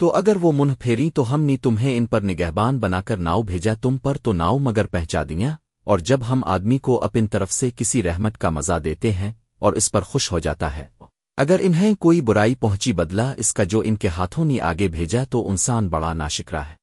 تو اگر وہ منہ پھیری تو ہم نے تمہیں ان پر نگہبان بنا کر ناؤ بھیجا تم پر تو ناؤ مگر پہنچا دیا، اور جب ہم آدمی کو اپن طرف سے کسی رحمت کا مزہ دیتے ہیں اور اس پر خوش ہو جاتا ہے۔ اگر انہیں کوئی برائی پہنچی بدلا اس کا جو ان کے ہاتھوں نے آگے بھیجا تو انسان بڑا ناشکرا ہے۔